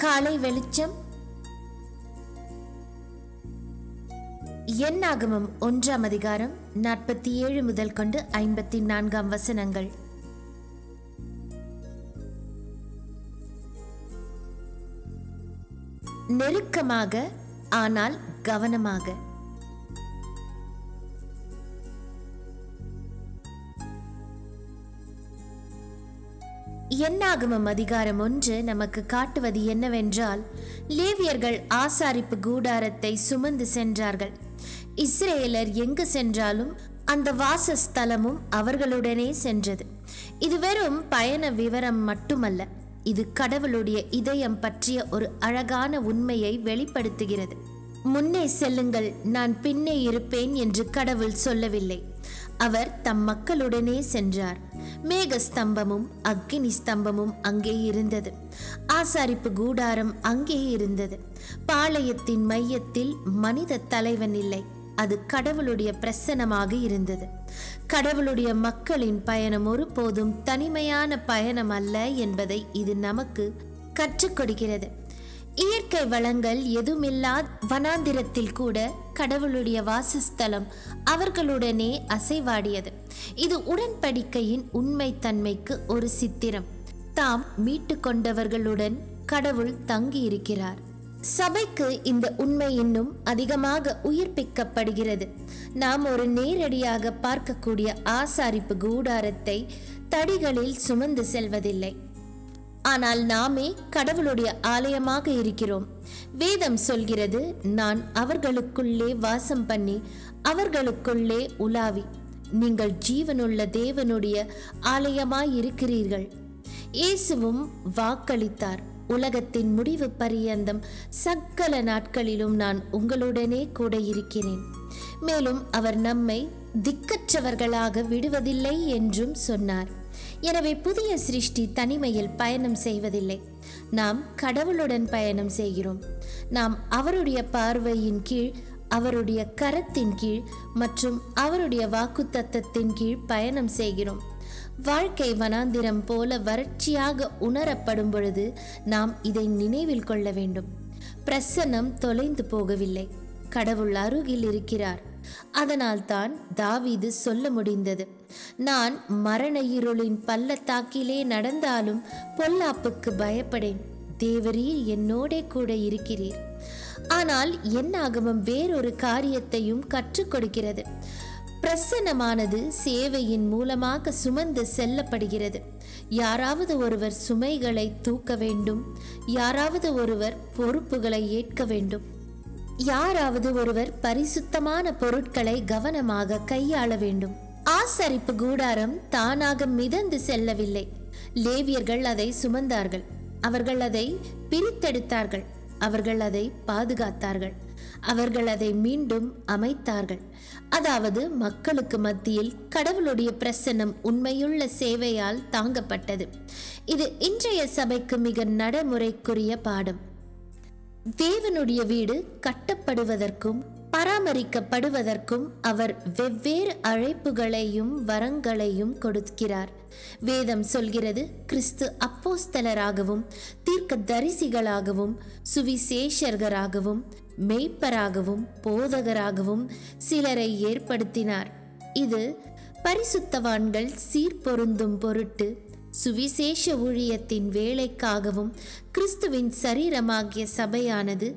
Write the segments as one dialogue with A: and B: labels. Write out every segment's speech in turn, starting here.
A: காலை வெளிச்சம். எண்ணாகமம் ஒன்றாம் அதிகாரம் நாற்பத்தி ஏழு முதல் கொண்டு ஐம்பத்தி நான்காம் வசனங்கள். நெருக்கமாக ஆனால் கவனமாக. என்னாகமம் அதிகாரம் ஒன்று நமக்கு காட்டுவது என்னவென்றால் லேவியர்கள் ஆசாரிப்பு கூடாரத்தை சுமந்து சென்றார்கள். இஸ்ரேலர் எங்கு சென்றாலும் அந்த வாசஸ்தலமும் அவர்களுடனே சென்றது. இது வெறும் பயண விவரம் மட்டுமல்ல இது கடவுளுடைய இதயம் பற்றிய ஒரு அழகான உண்மையை வெளிப்படுத்துகிறது. முன்னே செல்லுங்கள் நான் பின்னே இருப்பேன் என்று கடவுள் சொல்லவில்லை. அவர் தம் மக்களுடனே சென்றார். மேக ஸ்தம்பமும் அக்னி ஸ்தம்பமும் அங்கே இருந்தது. ஆசாரிப்பு கூடாரம் அங்கே இருந்தது. பாளையத்தின் மையத்தில் மனித தலைவன் இல்லை. அது கடவுளுடைய பிரசனமாக இருந்தது. கடவுளுடைய மக்களின் பயணம் ஒருபோதும் தனிமையான பயணம் அல்ல என்பதை இது நமக்கு கற்றுக் கொடுக்கிறது. இயற்கை வளங்கள் எதுவுமில்லா வனாந்திரத்தில் கூட கடவுளுடைய வாசஸ்தலம் அவர்களுடனே அசைவாடியது. இது உடன்படிக்கையின் உண்மைத்தன்மைக்கு ஒரு சித்திரம். தாம் மீட்டு கொண்டவர்களுடன் கடவுள் தங்கியிருக்கிறார். சபைக்கு இந்த உண்மை இன்னும் அதிகமாக உயிர்ப்பிக்கப்படுகிறது. நாம் ஒரு நேரடியாக பார்க்கக்கூடிய ஆசாரிப்பு கூடாரத்தை தடிகளில் சுமந்து செல்வதில்லை. ஆனால் நாமே கடவுளுடைய ஆலயமாக இருக்கிறோம். வேதம் சொல்கிறது நான் அவர்களுக்குள்ளே வாசம் பண்ணி அவர்களுக்குள்ளே உலாவி. நீங்கள் ஜீவனுள்ள தேவனுடைய ஆலயமாய் இருக்கிறீர்கள் இயேசுவும் வாக்களித்தார் உலகத்தின் முடிவு பரியந்தம் சக்கல நாட்களிலும் நான் உங்களுடனே கூட இருக்கிறேன். மேலும் அவர் நம்மை திக்கற்றவர்களாக விடுவதில்லை என்றும் சொன்னார். எனவே புதிய சிருஷ்டி தனிமையில் பயணம் செய்வதில்லை. நாம் கடவுளுடன் பயணம் செய்கிறோம். நாம் அவருடைய பார்வையின் கீழ் அவருடைய கரத்தின் கீழ் மற்றும் அவருடைய வாக்குத்தத்தத்தின் கீழ் பயணம் செய்கிறோம். வாழ்க்கை வனாந்திரம் போல வறட்சியாக உணரப்படும் பொழுது நாம் இதை நினைவில் கொள்ள வேண்டும். பிரசன்னம் தொலைந்து போகவில்லை. கடவுள் அருகில் இருக்கிறார். அதனால்தான் தாவீது சொல்ல முடிந்தது நான் மரண இருளின் பள்ளத்தாக்கிலே நடந்தாலும் பொல்லாப்புக்கு பயப்படேன். தேவரீர் என்னோடே கூட இருக்கிறீர். ஆனால் என்னாகவும் வேறொரு காரியத்தையும் கற்றுக் கொடுக்கிறது. பிரசன்னமானது சேவையின் மூலமாக சுமந்து செல்லப்படுகிறது. யாராவது ஒருவர் சுமைகளை தூக்க வேண்டும். யாராவது ஒருவர் பொறுப்புகளை ஏற்க வேண்டும். யாராவது ஒருவர் பரிசுத்தமான பொருட்களை கவனமாக கையாள வேண்டும். ஆசரிப்பு கூடாரம் தானாக மிதந்து செல்லவில்லை. லேவியர்கள் அதை சுமந்தார்கள். அவர்கள் அதை பிரித்தெடுத்தார்கள். அவர்கள் அதை பாதுகாத்தார்கள். அவர்கள் அதை மீண்டும் அமைத்தார்கள். அதாவது மக்களுக்கு மத்தியில் கடவுளுடைய பிரசன்னம் உண்மையுள்ள சேவையால் தாங்கப்பட்டது. இது இன்றைய சபைக்கு மிக நடைமுறைக்குரிய பாடம். தேவனுடைய வீடு கட்டப்படுவதற்கும் பராமரிக்கப்படுவதற்கும் அவர் வெவ்வேறு அழைப்புகளையும் வரங்களையும் கொடுக்கிறார். வேதம் சொல்கிறது கிறிஸ்து அப்போஸ்தலராகவும் தீர்க்க தரிசிகளாகவும் சுவிசேஷர்களாகவும் மெய்ப்பராகவும் போதகராகவும் சிலரை ஏற்படுத்தினார். இது பரிசுத்தவான்கள் சீர்பொருந்தும் பொருட்டு சுவிசேஷ ஊழியத்தின் வேலைக்காகவும் கிறிஸ்துவின் சரீரமாகிய சபையானது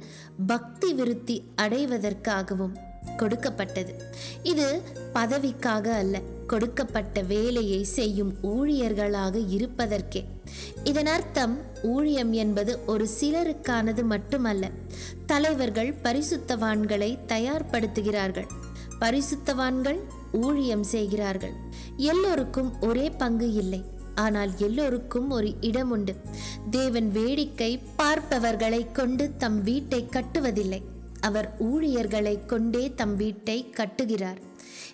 A: பக்தி விருத்தி அடைவதற்காகவும் கொடுக்கப்பட்டது. இது பதவிக்காக அல்ல கொடுக்கப்பட்ட வேலையை செய்யும் ஊழியர்களாக இருப்பதற்கே. இதன் அர்த்தம் ஊழியம் என்பது ஒரு சிலருக்கானது மட்டுமல்ல தலைவர்கள் பரிசுத்தவான்களை தயார்படுத்துகிறார்கள். பரிசுத்தவான்கள் ஊழியம் செய்கிறார்கள். எல்லோருக்கும் ஒரே பங்கு இல்லை. ஆனால் எல்லோருக்கும் ஒரு இடம் உண்டு தேவன் வேடிக்கை பார்ப்பவர்களை கொண்டு தம் வீட்டை கட்டுவதில்லை. அவர் ஊழியர்களை கொண்டே தம் வீட்டை கட்டுகிறார்.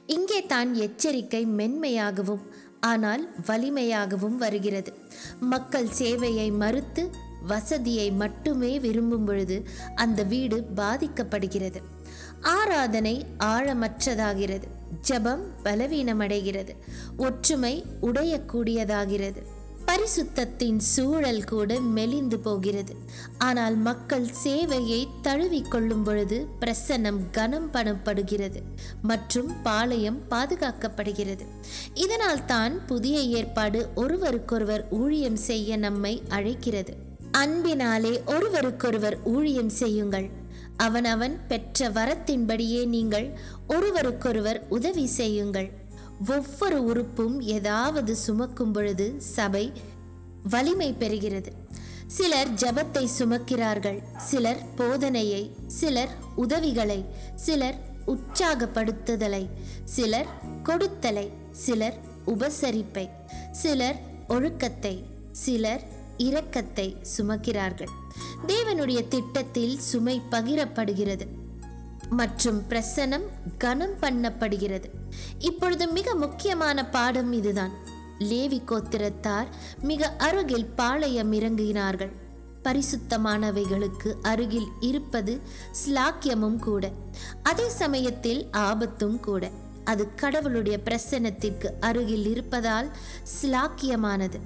A: இங்கே தான் எச்சரிக்கை மென்மையாகவும் ஆனால் வலிமையாகவும் வருகிறது. மக்கள் சேவையை மறுத்து வசதியை மட்டுமே விரும்பும் பொழுது அந்த வீடு பாதிக்கப்படுகிறது. ஆராதனை ஆழமற்றதாகிறது. ஜபம் பலவீனமடைகிறது. ஒற்றுமை உடையக்கூடியதாகிறது. பரிசுத்தத்தின் சூழல் கூட மெலிந்து போகிறது. ஆனால் மக்கள் சேவையை தழுவிக் கொள்ளும் பொழுது பிரசன்னம் கனம் பணப்படுகிறது மற்றும் பாளையம் பாதுகாக்கப்படுகிறது. இதனால் தான் புதிய ஏற்பாடு ஒருவருக்கொருவர் ஊழியம் செய்ய நம்மை அழைக்கிறது. அன்பினாலே ஒருவருக்கொருவர் ஊழியம் செய்யுங்கள். அவனவன் பெற்ற வரத்தின்படியே நீங்கள் ஒருவருக்கொருவர் உதவி செய்யுங்கள். ஒவ்வொரு உறுப்பும் ஏதாவது சுமக்கும் பொழுது சபை வலிமை பெறுகிறது. சிலர் ஜபத்தை சுமக்கிறார்கள் சிலர் போதனையை சிலர் உதவிகளை சிலர் உற்சாகப்படுத்துதலை சிலர் கொடுத்தலை சிலர் உபசரிப்பை சிலர் ஒழுக்கத்தை சிலர் இரக்கத்தை சுமக்கிறார்கள். தேவனுடைய திட்டத்தில் சுமை பகிரப்படுகிறது மற்றும் பிரசனம் கனம் பண்ணப்படுகிறது. இப்பொழுது மிக முக்கியமான பாடம் இதுதான். லேவி கோத்திரத்தார் மிக அருகில் பாளையம் இறங்கினார்கள். பரிசுத்தமானவைகளுக்கு அருகில் இருப்பது ஸ்லாக்கியமும் கூட. அதே சமயத்தில் ஆபத்தும் கூட. அது கடவுளுடைய பிரசன்னத்திற்கு அருகில் இருப்பதால் ஸ்லாக்கியமானது.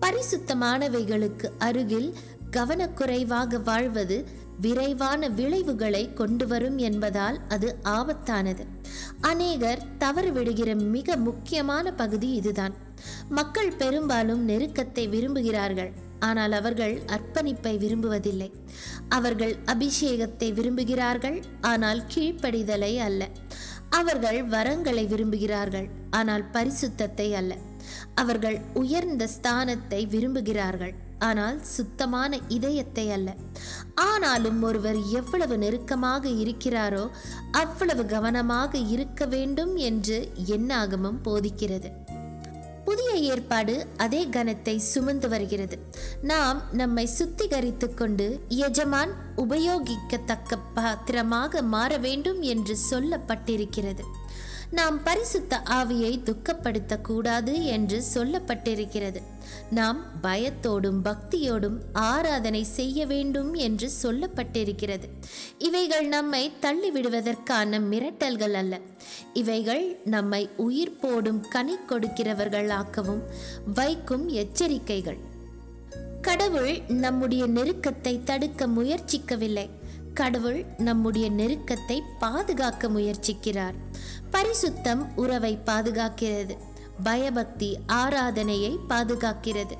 A: பரிசுத்தமானவைகளுக்கு அருகில் கவனக்குறைவாக வாழ்வது விரைவான விளைவுகளை கொண்டு வரும் என்பதால் அது ஆபத்தானது. அநேகர் தவறு விடுகிற மிக முக்கியமான பகுதி இதுதான். மக்கள் பெரும்பாலும் நெருக்கத்தை விரும்புகிறார்கள். ஆனால் அவர்கள் அர்ப்பணிப்பை விரும்புவதில்லை. அவர்கள் அபிஷேகத்தை விரும்புகிறார்கள் ஆனால் கீழ்ப்படிதலை அல்ல. அவர்கள் வரங்களை விரும்புகிறார்கள் ஆனால் பரிசுத்தத்தை அல்ல. அவர்கள் உயர்ந்த ஸ்தானத்தை விரும்புகிறார்கள். ஆனால் சுத்தமான இதயத்தை அல்ல. ஆனாலும் ஒருவர் எவ்வளவு நெருக்கமாக இருக்கிறாரோ அவ்வளவு கவனமாக இருக்க வேண்டும் என்று எண்ணாகமும் போதிக்கிறது. புதிய ஏற்பாடு அதே கனத்தை சுமந்து வருகிறது. நாம் நம்மை சுத்திகரித்து கொண்டு எஜமான் உபயோகிக்கத்தக்க பாத்திரமாக மாற வேண்டும் என்று சொல்லப்பட்டிருக்கிறது. நாம் பரிசுத்த ஆவியை துக்கப்படுத்த கூடாது என்று சொல்லப்பட்டிருக்கிறது. நாம் பயத்தோடும் பக்தியோடும் ஆராதனை செய்ய வேண்டும் என்று சொல்லப்பட்டிருக்கிறது. இவைகள் நம்மை தள்ளிவிடுவதற்கான மிரட்டல்கள் அல்ல. இவைகள் நம்மை உயிர் போடும் கனி கொடுக்கிறவர்களாக்கவும் வைக்கும் எச்சரிக்கைகள். கடவுள் நம்முடைய நெருக்கத்தை தடுக்க முயற்சிக்கவில்லை. கடவுள் நம்முடைய நெருக்கத்தை பாதுகாக்க முயற்சிக்கிறார். பரிசுத்தம் உறவை பாதுகாக்கிறது. பயபக்தி ஆராதனையை பாதுகாக்கிறது.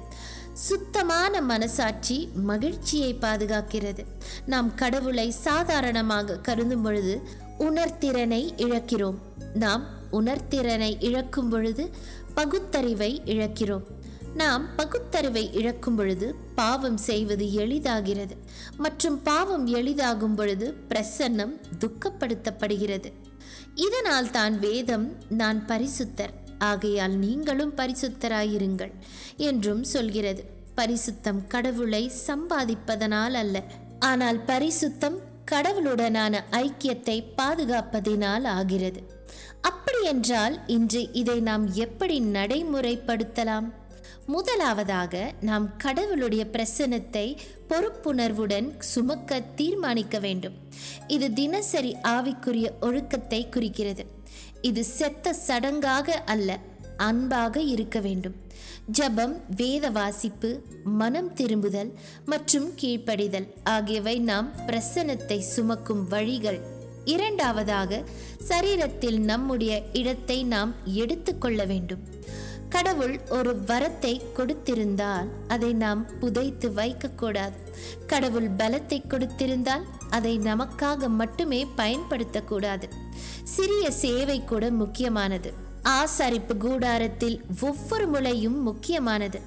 A: சுத்தமான மனசாட்சி மகிழ்ச்சியை பாதுகாக்கிறது. நாம் கடவுளை சாதாரணமாக கருதும் பொழுது உணர்திறனை இழக்கிறோம். நாம் உணர்திறனை இழக்கும் பொழுது பகுத்தறிவை இழக்கிறோம். நாம் பகுத்தறிவை இழக்கும் பொழுது பாவம் செய்வது எளிதாகிறது. மற்றும் பாவம் எளிதாகும் பொழுது பிரசன்னம் துக்கப்படுத்தப்படுகிறது. இதனால் தான் வேதம் நான் பரிசுத்தர் ஆகையால் நீங்களும் பரிசுத்தராயிருங்கள் என்றும் சொல்கிறது. பரிசுத்தம் கடவுளை சம்பாதிப்பதனால் அல்ல. ஆனால் பரிசுத்தம் கடவுளுடனான ஐக்கியத்தை பாதுகாப்பதினால் ஆகிறது. அப்படியென்றால் இன்று இதை நாம் எப்படி நடைமுறைப்படுத்தலாம்? முதலாவதாக நாம் கடவுளுடைய பிரசனத்தை பொறுப்புணர்வுடன் சுமக்க தீர்மானிக்க வேண்டும். இது தினசரி ஆவிக்குரிய ஒழுக்கத்தை குறிக்கிறது. இது செத்த சடங்காக அல்ல அன்பாக இருக்க வேண்டும். ஜபம் வேத வாசிப்பு மனம் திரும்புதல் மற்றும் கீழ்ப்படிதல் ஆகியவை நாம் பிரசனத்தை சுமக்கும் வழிகள். இரண்டாவதாக சரீரத்தில் நம்முடைய இடத்தை நாம் எடுத்துக்கொள்ள வேண்டும். கடவுள் ஒரு வரத்தை கொடுத்திருந்தால் அதை நாம் புதைத்து வைக்கக்கூடாது கடவுள் பலத்தை கொடுத்திருந்தால் அதை நமக்காக மட்டுமே பயன்படுத்தக்கூடாது சிறிய சேவை கூட முக்கியமானது. ஆசாரிப்பு கூடாரத்தில் ஒவ்வொரு முளையும் முக்கியமானது.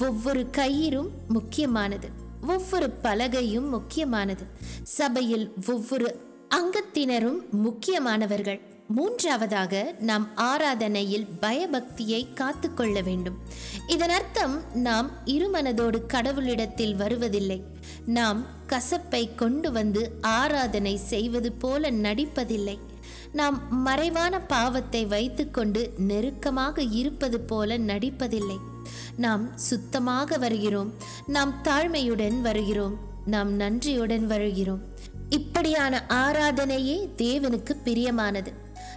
A: ஒவ்வொரு கயிறும் முக்கியமானது. ஒவ்வொரு பலகையும் முக்கியமானது. சபையில் ஒவ்வொரு அங்கத்தினரும் முக்கியமானவர்கள். மூன்றாவதாக நாம் ஆராதனையில் பயபக்தியை காத்துக்கொள்ள வேண்டும். இதன் அர்த்தம் நாம் இருமனதோடு கடவுளிடத்தில் வருவதில்லை. நாம் கசப்பை கொண்டு வந்து ஆராதனை செய்வது போல நடிப்பதில்லை. நாம் மறைவான பாவத்தை வைத்துக்கொண்டு நெருக்கமாக இருப்பது போல நடிப்பதில்லை. நாம் சுத்தமாக வருகிறோம். நாம் தாழ்மையுடன் வருகிறோம். நாம் நன்றியுடன் வருகிறோம். இப்படியான ஆராதனையே தேவனுக்கு பிரியமானது.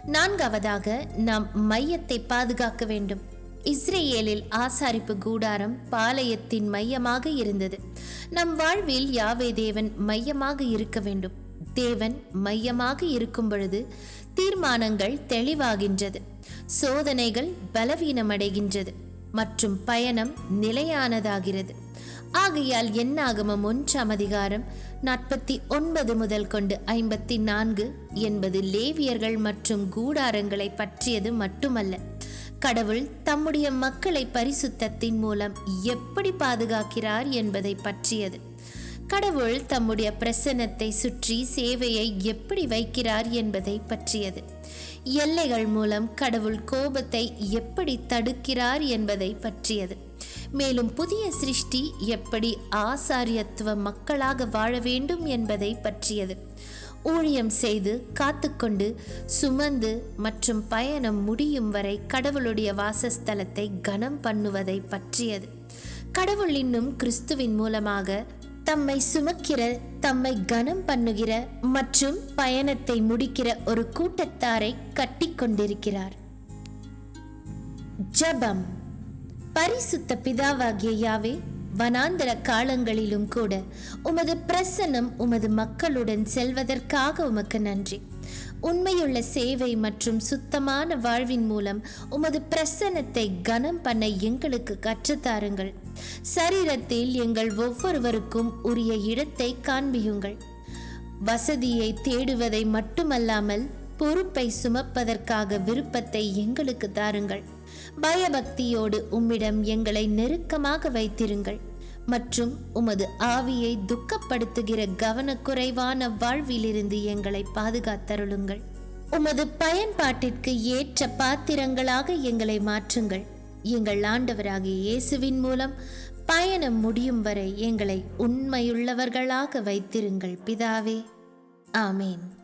A: நான்காவதாக நாம் மையத்தை பாதுகாக்க வேண்டும். இஸ்ரேலில் ஆசாரிப்பு கூடாரம் பாளையத்தின் மையமாக இருந்தது. நம் வாழ்வில் யாவே தேவன் மையமாக இருக்க வேண்டும். தேவன் மையமாக இருக்கும் பொழுது தீர்மானங்கள் தெளிவாகின்றது. சோதனைகள் பலவீனமடைகின்றது. மற்றும் பயணம் நிலையானதாகிறது. ஆகையால் என்னாகமம் ஒன்றாம் அதிகாரம் நாற்பத்தி ஒன்பது முதல் கொண்டு ஐம்பத்தி நான்கு என்பது லேவியர்கள் மற்றும் கூடாரங்களை பற்றியது மட்டுமல்ல. கடவுள் தம்முடைய மக்களை பரிசுத்தத்தின் மூலம் எப்படி பாதுகாக்கிறார் என்பதை பற்றியது. கடவுள் தம்முடைய பிரசன்னத்தை சுற்றி சேவையை எப்படி வைக்கிறார் என்பதை பற்றியது. எல்லைகள் மூலம் கடவுள் கோபத்தை எப்படி தடுக்கிறார் என்பதை பற்றியது. மேலும் புதிய சிருஷ்டி எப்படி ஆசாரியத்துவ மக்களாக வாழ வேண்டும் என்பதை பற்றியது. ஊழியம் செய்து காத்துக்கொண்டு சுமந்து மற்றும் பயணம் முடியும் வரை கடவுளுடைய வாசஸ்தலத்தை கனம் பண்ணுவதை பற்றியது. கடவுள் இன்னும் கிறிஸ்துவின் மூலமாக தம்மை சுமக்கிற தம்மை கனம் பண்ணுகிற மற்றும் பயணத்தை முடிக்கிற ஒரு கூட்டத்தாரை கட்டிக்கொண்டிருக்கிறார். ஜபம். பரிசுத்த பிதாவாகிய யாவே வனாந்தர காலங்களிலும் கூட உமது பிரசன்னம் உமது மக்களுடன் செல்வதற்காக உமக்கு நன்றி. உண்மையுள்ள சேவை மற்றும் சுத்தமான வாழ்வின் மூலம் உமது பிரசன்னத்தை கனம் பண்ண எங்களுக்கு கற்றுத்தாருங்கள். சரீரத்தில் எங்கள் ஒவ்வொருவருக்கும் உரிய இடத்தை காண்பியுங்கள். வசதியை தேடுவதை மட்டுமல்லாமல் பொறுப்பை சுமப்பதற்காக விருப்பத்தை எங்களுக்கு தாருங்கள். பயபக்தியோடு உம்மிடம் எங்களை நெருக்கமாக வைத்திருங்கள். மற்றும் உமது ஆவியை துக்கப்படுத்துகிற கவனக்குறைவான வாழ்விலிருந்து எங்களை பாதுகாத்தருளுங்கள். உமது பயன்பாட்டிற்கு ஏற்ற பாத்திரங்களாக எங்களை மாற்றுங்கள். எங்கள் ஆண்டவராகிய இயேசுவின் மூலம் பயணம் முடியும் வரை எங்களை உண்மையுள்ளவர்களாக வைத்திருங்கள் பிதாவே. ஆமேன்.